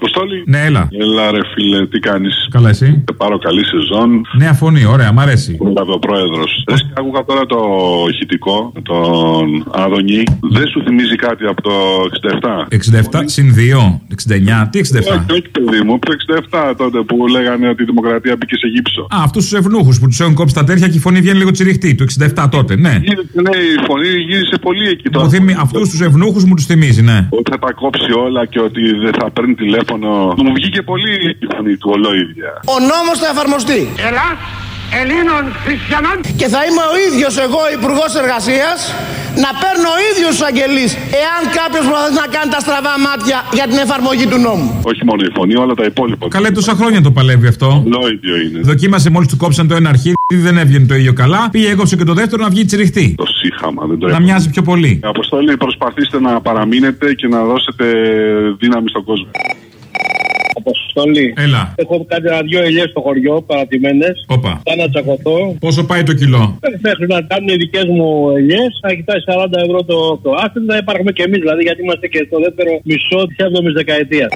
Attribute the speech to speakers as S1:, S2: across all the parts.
S1: Αποστόλη.
S2: Ναι, έλα.
S1: Έλα, ρε φίλε, τι κάνεις;
S2: Καλά, εσύ;
S1: Σε πάρω καλή σεζόν.
S2: Νέα φωνή, ωραία, μ' αρέσει.
S1: Ο πρόεδρο. Άκουγα τώρα το ηχητικό, τον Άδωνη. Δεν σου θυμίζει κάτι από το 67.
S2: 67 συν 2, 69. Τι 67.
S1: Όχι, όχι, παιδί μου, το 67 τότε που λέγανε ότι η δημοκρατία μπήκε σε γύψο.
S2: Α, αυτούς τους ευνούχους που τους έχουν κόψει τα τέρια και η φωνή βγαίνει λίγο τσιριχτή. Το 67 τότε, ναι.
S1: Γύρισε, ναι, η φωνή γύρισε πολύ εκεί τώρα.
S2: Μου θυμι... Αυτούς τους ευνούχους μου τους θυμίζει, ναι.
S1: Ότι θα τα κόψει όλα και ότι δεν θα παίρνει τηλέφωνο. Μου βγήκε πολύ η φωνή του ολόιδια.
S3: Ο νόμος θα εφαρμοστεί.
S4: Ελλάς Ελλήνων Χριστιανών
S3: Και θα είμαι ο ίδιος εγώ υπουργός Εργασίας να παίρνω ο ίδιος τους αγγελείς εάν κάποιος προσπαθεί να κάνει τα στραβά μάτια για την εφαρμογή του νόμου.
S1: Όχι μόνο η φωνή, όλα τα υπόλοιπα.
S2: Καλέ τόσα χρόνια το παλεύει αυτό.
S1: Ολόιδιο είναι.
S2: Δοκίμασε μόλις του κόψαν το ένα αρχίδι, δεν έβγαινε το ίδιο καλά. Πήγε έκοψε και το δεύτερο να βγει τσιριχτή.
S1: Το σύχαμα, δεν το
S2: Να
S1: έχω.
S2: μοιάζει πιο πολύ.
S1: Αποστολή, προσπαθήστε να παραμείνετε και να δώσετε δύναμη στον κόσμο.
S5: Αποστολή.
S2: Έλα.
S5: Έχω κάτι ένα δυο ελιές στο χωριό, παρατημένες.
S2: Όπα.
S5: Θα να τσακωθώ.
S2: Πόσο πάει το κιλό;
S5: Μέχρι να κάνουν οι δικές μου ελιές, θα κοιτάει 40 ευρώ το, το άστρο, θα υπάρχουμε και εμείς, δηλαδή, γιατί είμαστε και στο δεύτερο μισό της 7η δεκαετίας.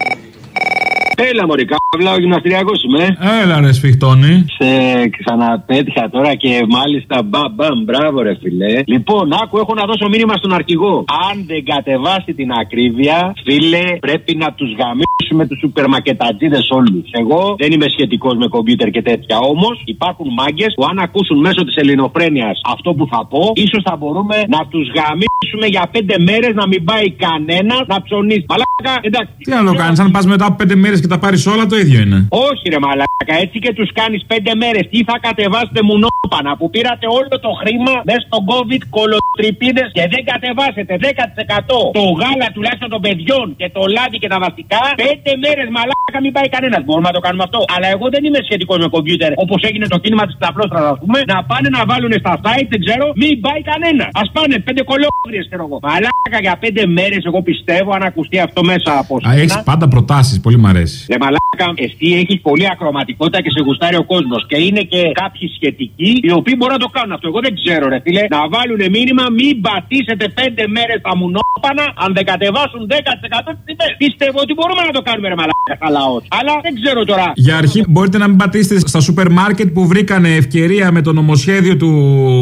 S6: Έλα, Μωρή, καύλα, ο γυμναστριακό είμαι.
S2: Έλα, ρε σφιχτώνει.
S6: Σε ξαναπέτυχα τώρα και μάλιστα μπαμ, μπαμ, μπράβο, ρε φιλέ. Λοιπόν, άκου, έχω να δώσω μήνυμα στον αρχηγό. Αν δεν κατεβάσει την ακρίβεια, φίλε, πρέπει να τους γαμίσουμε τους σούπερ μακετατζίδε όλους. Εγώ δεν είμαι σχετικός με κομπιούτερ και τέτοια. Όμως υπάρχουν μάγκες που αν ακούσουν μέσω της ελληνοφρένειας αυτό που θα πω, ίσως θα μπορούμε να τους γαμίσουμε για πέντε μέρες να μην πάει κανένας να ψωνίσει. Μαλάκα, εντάξει.
S2: Τι να το κάνεις, αν πας μετά από πέντε μέρες και τα πάρεις όλα, το ίδιο είναι.
S6: Όχι ρε μαλάκα, έτσι και τους κάνεις πέντε μέρες. Τι θα κατεβάσετε μουνόπανα που πήρατε όλο το χρήμα μέσα στον COVID κολοτρυπίδε και δεν κατεβάσετε 10% το γάλα τουλάχιστον των παιδιών και το λάδι και τα βασικά. Πέντε μέρες μαλάκα μην πάει κανένας. Μπορούμε να το κάνουμε αυτό. Αλλά εγώ δεν είμαι σχετικός με κομπιούτερ όπως έγινε το κίνημα της ταπλώστρα, ας πούμε. Να πάνε να βάλουν στα site, δεν ξέρω, μην πάει κανένας. Α πάνε πέντε κολόγριε, ξέρω εγώ. Μαλάκα για πέντε μέρες, εγώ πιστεύω, αν ακουστεί αυτό μέσα από
S2: Α, έχεις πάντα προτάσεις, πολύ μ' αρέσει.
S6: Ρε μαλάκα, εσύ έχεις πολύ ακροματικότητα και σε γουστάρει ο κόσμος. Και είναι και κάποιοι σχετικοί οι οποίοι μπορούν να το κάνουν αυτό. Εγώ δεν ξέρω, ρε φίλε, να βάλουν μήνυμα μην πατήσετε πέντε μέρες τα μουνόπανα αν δεν κατεβάσουν 10% τις τιμές. Πιστεύω ότι μπορούμε να το κάνουμε, ρε μαλάκα, καλά όχι. Αλλά δεν ξέρω τώρα.
S2: Για αρχή, μπορείτε να μην πατήσετε στα σούπερ μάρκετ που βρήκανε ευκαιρία με το νομοσχέδιο του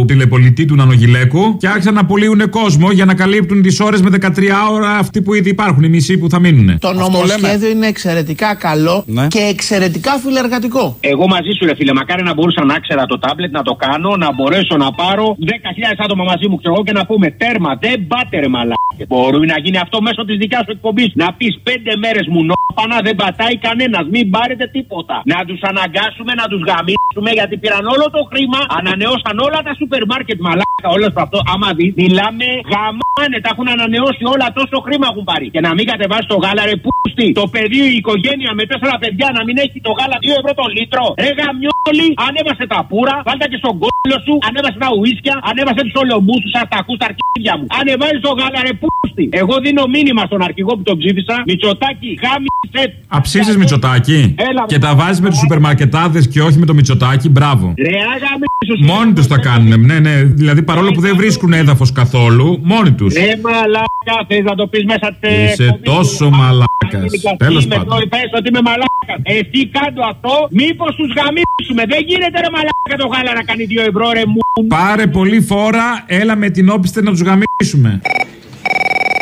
S2: τηλεπολιτή του Νανογιλέκου και άρχισαν να πουλίουν κόσμο για να καλύπτουν τις ώρες με 13 ώρα αυτοί που ήδη υπάρχουν, οι μισοί που θα μείνουν.
S3: Το νομοσχέδιο είναι εξαιρετικά καλό
S2: Ναι.
S3: και εξαιρετικά φιλεργατικό.
S6: Εγώ μαζί σου, ρε φίλε, μακάρι να μπορούσα να ξέρα το τάμπλετ, να το κάνω, να μπορέσω να πάρω 10.000 άτομα μαζί μου, ξέρω εγώ, και να πούμε τέρμα, δεν πάτε ρε μαλάκες. Μπορεί να γίνει αυτό μέσω της δικιάς σου εκπομπής. Να πεις πέντε μέρες μου νόπανα, δεν πατάει κανένας, μην πάρετε τίποτα. Να τους αναγκάσουμε να τους γαμίσουμε γιατί πήραν όλο το χρήμα, ανανεώσαν όλα τα σούπερ μάρκετ μαλάκα, όλος αυτό. Άμα δει, μιλάμε γαμάνε, τα έχουν ανανεώσει όλα, τόσο χρήμα έχουν πάρει. Και να μην κατεβάσει το γάλα, ρε πούστη. Το παιδί, η οικογένεια με τέσσερα παιδιά να μην έχει το γάλα 2 ευρώ το λίτρο. Ρε γαμιόλι, ανέβασε τα πουρα, βάλτε και στον κόλλο σου, ανέβασε τα ουίσκια, ανέβασε τους ολομπού σου, αρτακού τα αρχίδια μου. Ανεβάζει το γάλα, ρε πούστη. Εγώ δίνω μήνυμα στον αρχηγό που τον ψήφισα, Μητσοτάκι, γάμισε.
S2: Αψίζεις Μητσοτάκι
S6: Έλα,
S2: και τα βάζεις με τους σούπερ μαρκετάδε και όχι με το Μητσοτάκι, μπράβο.
S6: Ρε αγαμίσου.
S2: Μόνοι τους τα κάνουν, ναι, ναι. Δηλαδή παρόλο που δεν βρίσκουν έδαφος καθόλου, μόνοι τους.
S6: Ρε μαλάκα, θες να το πεις μέσα τε.
S2: Είσαι τόσο μαλάκας. Τέλος πάντων.
S6: Πες ότι είμαι μαλάκας. Εσύ κάτω αυτό, μήπως τους γαμίσουμε. Δεν γίνεται ρε μαλάκα το γάλα να κάνει 2 ευρώ ρε μου.
S2: Πάρε πολύ φόρα, έλα με την όπιστε να τους γαμίσουμε.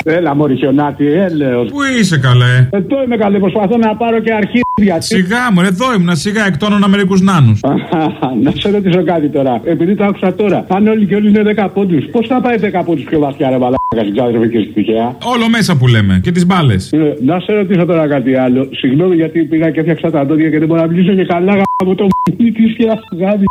S7: Έλα, Μωρή χιονάτη, έλεος.
S2: Πού είσαι καλέ;
S7: Εδώ είμαι καλή, προσπαθώ να πάρω και αρχίδια.
S2: Σιγά μου, εδώ ήμουν, σιγά εκτόνωνα μερικούς νάνους.
S7: να σε ρωτήσω κάτι τώρα. Επειδή το άκουσα τώρα, αν όλοι και όλοι είναι 10 πόντους, πώς θα πάει 10 πόντους πιο βαθιά, ρε Μαλάκα, στην ξάδερφη και στην τυχαία;
S2: Όλο μέσα που λέμε και τις μπάλες.
S7: Ε, να σε ρωτήσω τώρα κάτι άλλο. Συγγνώμη γιατί πήγα και έφτιαξα τα δόντια και δεν μπορώ να μιλήσω και καλά από το μουνί τη και γάμι.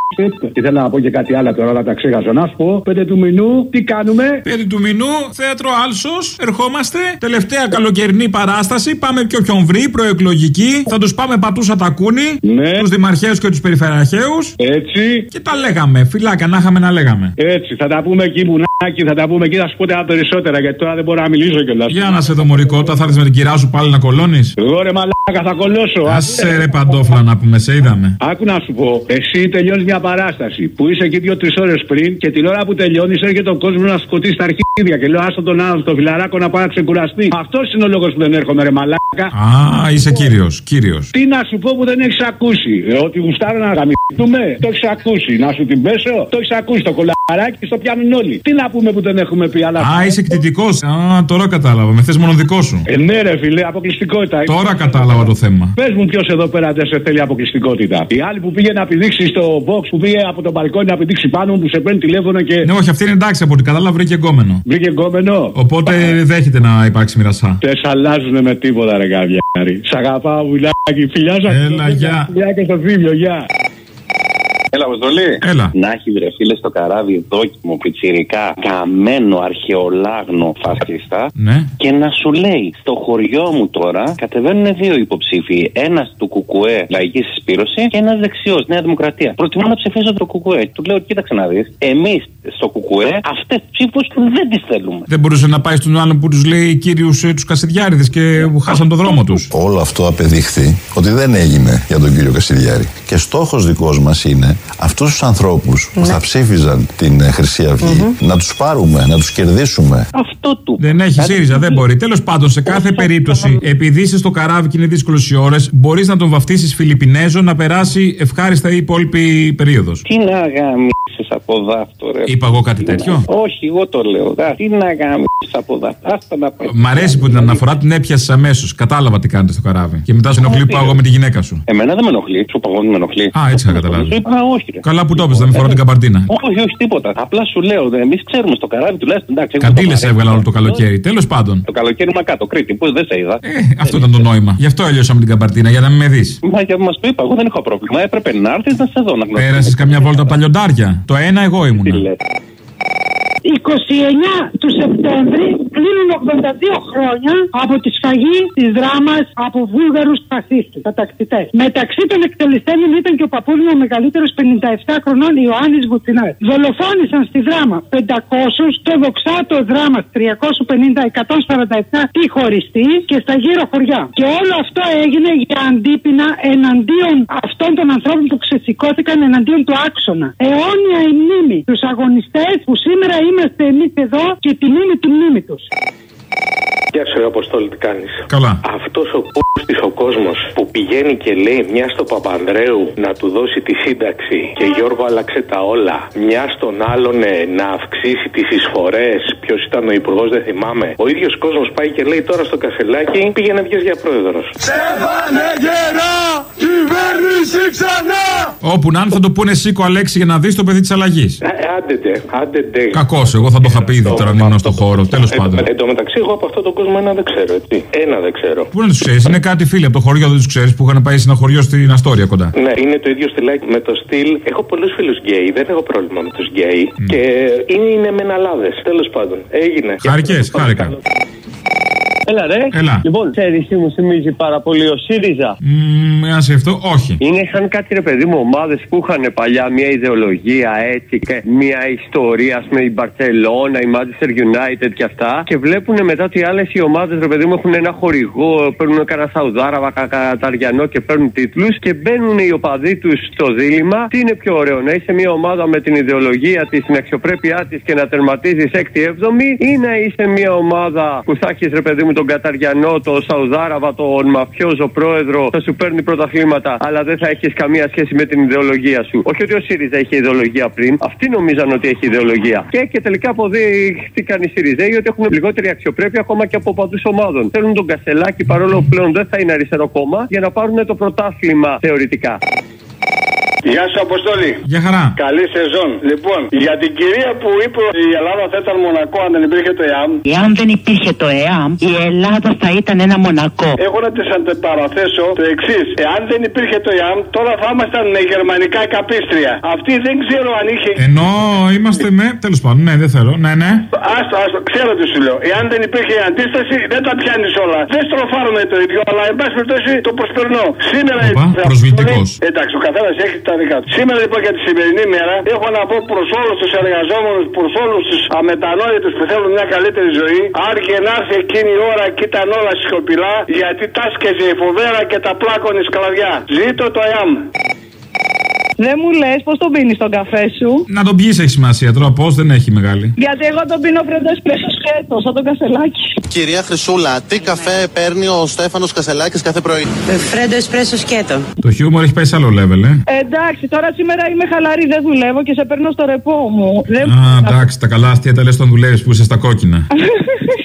S7: Και θέλω να πω και κάτι άλλο τώρα, αλλά τα ξέχασα. Να σου πω, πέντε του μηνού, τι κάνουμε;
S2: Πέντε του μηνού, θέατρο Άλσος, ερχόμαστε. Τελευταία καλοκαιρινή παράσταση. Πάμε και όποιον βρει, προεκλογική. Θα τους πάμε πατούσα τα κούνη.
S7: Ναι.
S2: Τους δημαρχαίους και τους περιφερειαρχαίου.
S7: Έτσι,
S2: Και τα λέγαμε. Φυλάκια να είχαμε να λέγαμε.
S7: έτσι, θα τα πούμε εκεί μπουνάκι, θα τα πούμε εκεί, θα σου πω τα περισσότερα γιατί τώρα δεν μπορώ να μιλήσω κιόλας.
S2: Για να σε δω μωρικότα, θα έρθεις με την κυρά σου πάλι να κολώνεις.
S7: Εγώ ρε μαλάκα θα κολώσω.
S2: Άσε ρε παντόφλα να πούμε, σε είδαμε.
S7: Άκου να σου σου πω, εσύ τελειώνεις μια παράσταση που είσαι εκεί δύο-τρεις ώρες πριν και την ώρα που τελειώνεις έρχεται ο κόσμος να σκοτήσει τα αρχίδια και λέω άστο τον άνθρωπο, το φιλαράκο να πάει να ξεκουραστεί. Αυτός είναι ο λόγος που δεν έρχομαι, ρε μαλάκα.
S2: Α, είσαι κύριος, κύριος.
S7: Τι να σου πω που δεν έχεις ακούσει. Ε, ότι γουστάρω να γαμιστούμε, το έχεις ακούσει. Να σου την πέσω, το έχεις ακούσει. Το κολαράκι στο πιάνουν όλοι. Τι να πούμε που δεν έχουμε πει, αλλά.
S2: Α, είσαι εκτιτικό. Α, τώρα κατάλαβα. Με θες μόνο δικό σου.
S7: Ε, ναι, ρε φιλέ, αποκλειστικότητα.
S2: Τώρα κατάλαβα το θέμα.
S7: Πες μου ποιος εδώ πέρα δεν σε θέλει αποκλειστικότητα. Η άλλη που πήγε να πηδήξει στο box, που πήγε από τον μπαλκόνι να πηδήξει πάνω μου, που σε παίρνει τηλέφωνο και.
S2: Ναι, όχι, αυτή είναι εντάξει από ό,τι κατάλαβα βρήκε εγκόμενο.
S7: Βρήκε γκόμενο.
S2: Οπότε δέχεται να υπάρξει μοιρασά.
S7: Δεν σ' αλλάζουνε με τίποτα, ρε γαβιάρι. Σ' αγαπάω, βουλάκι. Φιλιά σας.
S2: Έλα, γεια.
S7: Φιλιά και στο θύμιο, γεια.
S1: Έλα, Αποστολή.
S2: Έλα.
S8: Να έχει βρε φίλε στο καράβι δόκιμο, πιτσιρικά, καμένο, αρχαιολάγνο φασιστά
S2: Ναι.
S8: και να σου λέει στο χωριό μου τώρα κατεβαίνουν δύο υποψήφοι. Ένας του Κουκουέ, λαϊκής συσπήρωση, και ένας δεξιός, Νέα Δημοκρατία. Προτιμώ να ψηφίσω το Κουκουέ. Του λέω, κοίταξε να δεις. Εμείς στο Κουκουέ αυτές τις ψήφους δεν τις θέλουμε.
S2: Δεν μπορούσε να πάει στον άλλον που τους λέει κύριους τους Κασιδιάριδες και που χάσαν το δρόμο τους.
S9: Όλο αυτό απεδείχθη ότι δεν έγινε για τον κύριο Κασιδιάρη. Και στόχος δικός μας είναι αυτούς τους ανθρώπους που θα ψήφιζαν την ε, Χρυσή Αυγή να τους πάρουμε, να τους κερδίσουμε.
S8: Αυτό του.
S2: Δεν έχει
S8: Κάτι
S2: ΣΥΡΙΖΑ,
S8: του-
S2: δεν μπορεί. Τέλος πάντων, σε κάθε περίπτωση, επειδή είσαι στο καράβι και είναι δύσκολες οι ώρες, μπορείς να τον βαφτίσεις Φιλιππινέζο να περάσει ευχάριστα η υπόλοιπη περίοδος.
S8: Τι να γαμίσει από δάφτο, ρε.
S2: Είπα εγώ κάτι τέτοιο;
S8: Όχι, εγώ το λέω. Δα, Τι να γαμίσει από δάφτο. Άστα να πάει.
S2: Μ' αρέσει που την αναφορά την έπιασες αμέσως. Κατάλαβα τι κάνετε στο καράβι. Και μετά σου ενοχλεί που πάω εγώ με τη γυναίκα σου.
S8: Εμένα δεν με ενοχλεί. Σου παγώνει με ενοχλεί.
S2: Α, έτσι θα καταλάβεις.
S8: Σου είπα, όχι. Ρε.
S2: Καλά που το έπαιζε, δεν με φορά την καμπαρτίνα.
S8: Όχι, όχι, τίποτα. Απλά σου λέω, εμείς ξέρουμε στο καράβι τουλάχιστον. Εντάξει, εγώ
S2: Καντήλες
S8: το
S2: έβγαλα όλο το
S8: παρέχω.
S2: καλοκαίρι. Τέλος πάντων.
S8: Το καλοκαίρι μα κάτω, Κρήτη, που δεν σε είδα.
S2: Ε, αυτό ήταν το νόημα. Γι' αυτό έλειωσα με την καμπαρτίνα, για να μην με δεις.
S8: Μα για μας το είπα, εγώ δεν έχω πρόβλημα. Έπρεπε να έρθεις να σε δω να γνωρίσει.
S2: Πέρασες καμιά βόλτα από τα λιοντάρια. Το ένα εγώ
S8: Τι
S2: ήμουν.
S8: Λε.
S10: 29 του Σεπτέμβρη κλείνουν 82 χρόνια από τη σφαγή της δράμας από βούλγαρους φασίστες, κατακτητές. Μεταξύ των εκτελεστέντων ήταν και ο παππούλου μου ο μεγαλύτερος 57 χρονών Ιωάννης Βουτσινάρης. Δολοφόνησαν στη δράμα 500, στο δοξάτο δράμα 350-147 τη χωριστή και στα γύρω χωριά. Και όλο αυτό έγινε για αντίπεινα εναντίον αυτών των ανθρώπων που ξεσηκώθηκαν εναντίον του άξονα. Αιώνια η μνήμη. Τους αγωνιστές που σήμερα είμαστε εμείς εδώ και τη μνήμη του μνήμη τους.
S11: Γεια σου, ρε Αποστόλη, τι κάνεις;
S2: Καλά.
S11: Αυτός ο π***τη ο κόσμος που πηγαίνει και λέει μια στο Παπανδρέου να του δώσει τη σύνταξη και Γιώργο άλλαξε τα όλα. Μια στον άλλον ε, να αυξήσει τις εισφορές. Ποιος ήταν ο υπουργός, δεν θυμάμαι. Ο ίδιος κόσμος πάει και λέει τώρα στο κασελάκι πήγαινε βγεις για πρόεδρος.
S2: Όπου να είναι θα το πούνε σήκω Αλέξη για να δεις το παιδί της αλλαγής.
S11: Άντε, άντε.
S2: Κακός, εγώ θα το είχα πει ήδη τώρα αν ήμουν στο χώρο. Τέλος πάντων.
S11: Εν τω μεταξύ, εγώ από αυτόν τον κόσμο ένα δεν ξέρω, έτσι. Ένα δεν ξέρω.
S2: Πού να τους ξέρεις, είναι κάτι φίλοι από το χωριό, δεν τους ξέρεις που είχαν πάει σε ένα χωριό στην Αστόρια κοντά.
S11: Ναι, είναι το ίδιο στυλάκι με το στυλ. Έχω πολλούς φίλους γκέι, δεν έχω πρόβλημα με τους γκέι. Και είναι, είναι μεναλάδες. Τέλος πάντων, έγινε.
S2: Χάρηκες, χάρηκα.
S12: Έλα ρε.
S2: Έλα.
S12: Λοιπόν, ξέρεις τι μου θυμίζει πάρα πολύ ο ΣΥΡΙΖΑ.
S2: Μmm, ένα αυτό, όχι.
S12: Είναι σαν κάτι ρε παιδί μου ομάδες που είχαν παλιά μια ιδεολογία έτσι και μια ιστορία, ας πούμε η Μπαρσελόνα, η Manchester United και αυτά. Και βλέπουν μετά ότι άλλες οι ομάδες ρε παιδί μου έχουν ένα χορηγό, παίρνουν κανένα Σαουδάραβα, Καταριανό και παίρνουν τίτλους και μπαίνουν οι οπαδοί τους στο δίλημα. Τι είναι πιο ωραίο, να είσαι μια ομάδα με την ιδεολογία της, την αξιοπρέπειά της και να τερματίζεις 6η-7η ή να είσαι μια ομάδα που θα έχεις ρε παιδί μου τον Καταριανό, τον Σαουδάραβα, τον μαφιόζο πρόεδρο, θα σου παίρνει πρωταθλήματα, αλλά δεν θα έχεις καμία σχέση με την ιδεολογία σου. Όχι ότι ο ΣΥΡΙΖΑ είχε ιδεολογία πριν, αυτοί νομίζαν ότι έχει ιδεολογία. Και, και τελικά αποδείχτηκαν οι ΣΥΡΙΖΑΙ ότι έχουν λιγότερη αξιοπρέπεια ακόμα και από παντούς ομάδων. Θέλουν τον Κασελάκη παρόλο που πλέον δεν θα είναι αριστερό κόμμα για να πάρουν το πρωτάθλημα θεωρητικά.
S1: Γεια σου, Αποστόλη.
S2: Για χαρά.
S1: Καλή σεζόν. Λοιπόν, για την κυρία που είπε ότι η Ελλάδα θα ήταν μονακό αν δεν υπήρχε το ΕΑΜ.
S13: Εάν δεν υπήρχε το ΕΑΜ, η Ελλάδα θα ήταν ένα μονακό.
S1: Έχω να τη αντεπαραθέσω το εξής. Εάν δεν υπήρχε το ΕΑΜ, τώρα θα ήμασταν γερμανικά καπίστρια. Αυτή δεν ξέρω αν είχε.
S2: Ενώ είμαστε με. Τέλος πάντων, ναι, δεν θέλω. Ναι, ναι.
S1: Άστο, άστο, ξέρω τι σου λέω. Εάν δεν υπήρχε η αντίσταση, δεν τα πιάνεις όλα. Δεν στροφάρουμε το ίδιο, αλλά εν πάση περιπτώσει το προσπερνώ. Σήμερα.
S2: Οπα,
S1: η-
S2: προσβλητικός.
S1: Εντάξει, ο καθένας έχει τα δικά τους. Σήμερα λοιπόν για τη σημερινή μέρα έχω να πω προς όλους τους εργαζόμενους, προς όλους τους αμετανόητους που θέλουν μια καλύτερη ζωή. Άργε να έρθει εκείνη η ώρα και ήταν όλα σιωπηλά, γιατί τάσκεζε η φοβέρα και τα πλάκωνε η σκλαβιά. Ζήτω το ΕΑΜ.
S14: Δεν μου λες πώς τον πίνεις τον καφέ σου;
S2: Να τον πιεις έχει σημασία τώρα, πώς δεν έχει μεγάλη.
S14: Γιατί εγώ τον πίνω φρέντο εσπρέσο σκέτο, σαν τον κασελάκι.
S15: Κυρία Χρυσούλα, τι καφέ παίρνει ο Στέφανος Κασελάκης κάθε πρωί;
S13: Φρέντο εσπρέσο σκέτο.
S2: Το χιούμορ έχει πάει σε άλλο level, ε.
S14: Εντάξει, τώρα σήμερα είμαι χαλαρή, δεν δουλεύω και σε παίρνω στο ρεπό μου. Δεν...
S2: Α, εντάξει, τα καλά αστεία τα λες όταν δουλεύεις που είσαι στα κόκκινα.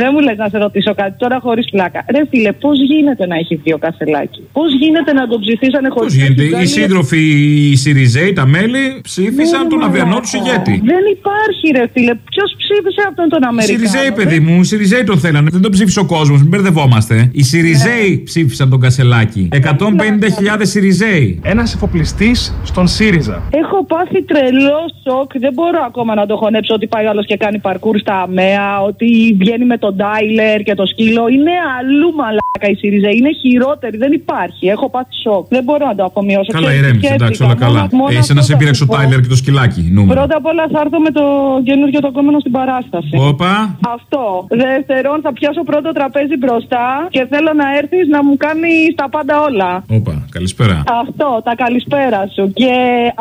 S14: Δεν μου λες να σε ρωτήσω κάτι τώρα χωρίς πλάκα. Ρε φίλε, πώς γίνεται να έχεις δύο κασελάκι. Πώς γίνεται να τον ψηφίσανε χωρίς
S2: Πώς γίνεται, οι σύντροφοι, οι Σιριζέοι, τα μέλη ψήφισαν τον αυριανό του ηγέτη.
S14: Δεν υπάρχει, ρε φίλε. Ποιος ψήφισε αυτόν τον
S2: Οι
S14: Αμερικάνο;
S2: Σιριζέοι, παιδί μου, οι Σιριζέοι τον θέλανε. Δεν τον ψήφισε ο κόσμος, μην μπερδευόμαστε. Οι Σιριζέοι ψήφισαν τον Κασελάκη. 150.000 Σιριζέοι.
S16: Ένας εφοπλιστής στον ΣΥΡΙΖΑ.
S14: Έχω πάθει τρελό σοκ. Δεν μπορώ ακόμα να το χωνέψω ότι πάει άλλος και κάνει παρκούρ στα ΑΜΕΑ, ότι βγαίνει με τον Τάιλερ και το σκύλο. Είναι αλλού μαλάκα η ΣΥΡΙΖΑ. Είναι χειρότερη. Δεν υπάρχει. Έχω πάθει σοκ. Δεν μπορώ να το αφομοιώσω.
S2: Καλά,
S14: Και
S2: ηρέμησε,
S14: σκέφτηκα,
S2: εντάξει, όλα
S14: μόνο-
S2: καλά.
S14: μόνο
S2: Ε, Εσένα
S14: αυτό
S2: σε
S14: θα
S2: πήρεξε
S14: σου
S2: ο
S14: πω.
S2: Τάιλερ και το σκυλάκι. Νούμερο.
S14: Πρώτα απ' όλα θα έρθω με το καινούργιο το κόμμα στην παράσταση.
S2: Όπα.
S14: Αυτό. Δεύτερον, θα πιάσω πρώτο τραπέζι μπροστά και θέλω να έρθεις να μου κάνει τα πάντα όλα.
S2: Όπα, καλησπέρα.
S14: Αυτό, τα καλησπέρα σου. Και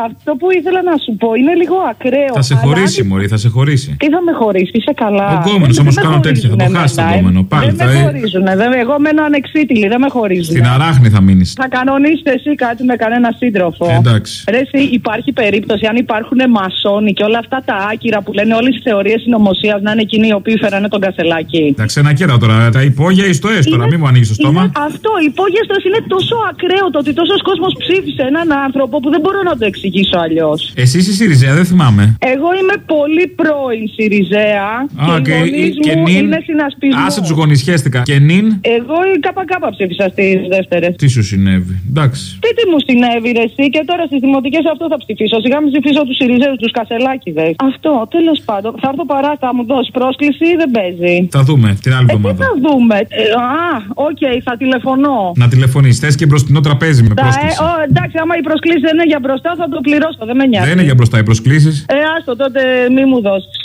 S14: αυτό που ήθελα να σου πω είναι λίγο ακραίο.
S2: Θα σε
S14: αλλά
S2: χωρίσει,
S14: αν-
S2: Μωρή, θα σε χωρίσει.
S14: Τι θα με χωρίσει, είσαι καλά.
S2: Ο γκόμενος
S14: Δεν-
S2: όμως
S14: δεν με
S2: κάνω τέτοια, θα το
S14: χωρίζουνε
S2: χάσει τον
S14: εμένα, ε.
S2: γκόμενο. Πάλι
S14: δεν
S2: θα-
S14: με χωρίζουν. Εγώ μένω ανεξίτηλη, δεν με χωρίζουν.
S2: Στην αράχνη θα μείνεις.
S14: Θα κανονίσετε εσύ κάτι με κανένα σύντροφο.
S2: Ε, εντάξει.
S14: Ρε, εσύ, υπάρχει περίπτωση αν υπάρχουν μασόνοι και όλα αυτά τα άκυρα που λένε όλες τις θεωρίες συνωμοσίας να είναι εκείνοι οι οποίοι φέρανε τον κασελάκι.
S2: Εντάξει, ένα κέρα τώρα. Τα υπόγεια ή στο έστω. Μην μου ανοίξει το στόμα.
S14: Είναι αυτό, η υπόγεστο είναι τόσο ακραίο το ότι τόσος κόσμος ψήφισε έναν άνθρωπο που δεν μπορώ να το εξηγήσω αλλιώς.
S2: Εσύ είσαι Σιριζέα, δεν θυμάμαι.
S14: Εγώ είμαι πολύ πρώην Σιριζέα
S2: Α,
S14: και,
S2: και,
S14: οι γονείς
S2: και
S14: μου
S2: νυν.
S14: Είναι συνασπισμός.
S2: Άσε τους γονισιέστηκα. Και νυν;
S14: Εγώ η ΚΚ ψήφισα στις δεύτερες.
S2: Τι σου συνέβη. Εντάξει.
S14: Τι τι μου συνέβη ρε εσύ; Και τώρα στις δημοτικές αυτό θα ψηφίσω. Σιγά μην ψηφίσω τους Σιριζέους, τους Κασελάκηδες. Αυτό, τέλος πάντων. Θα έρθω παρά, θα μου δώσεις πρόσκληση ή δεν παίζει;
S2: Θα δούμε την άλλη
S14: Ε, τι
S2: εβδομάδα.
S14: θα δούμε; Ε, α, οκ, θα τηλεφωνώ.
S2: Να τηλεφωνήσει. Θες και μπροστινό τραπέζι με
S14: Τα, ε,
S2: πρόσκληση.
S14: ο, εντάξει, άμα η προσκλήση δεν είναι για μπροστά, θα το πληρώσω. Δεν με νοιάζει.
S2: Δεν είναι για μπροστά οι προσκλήσεις.
S14: Ε, άστο τότε, μη μου δώσεις.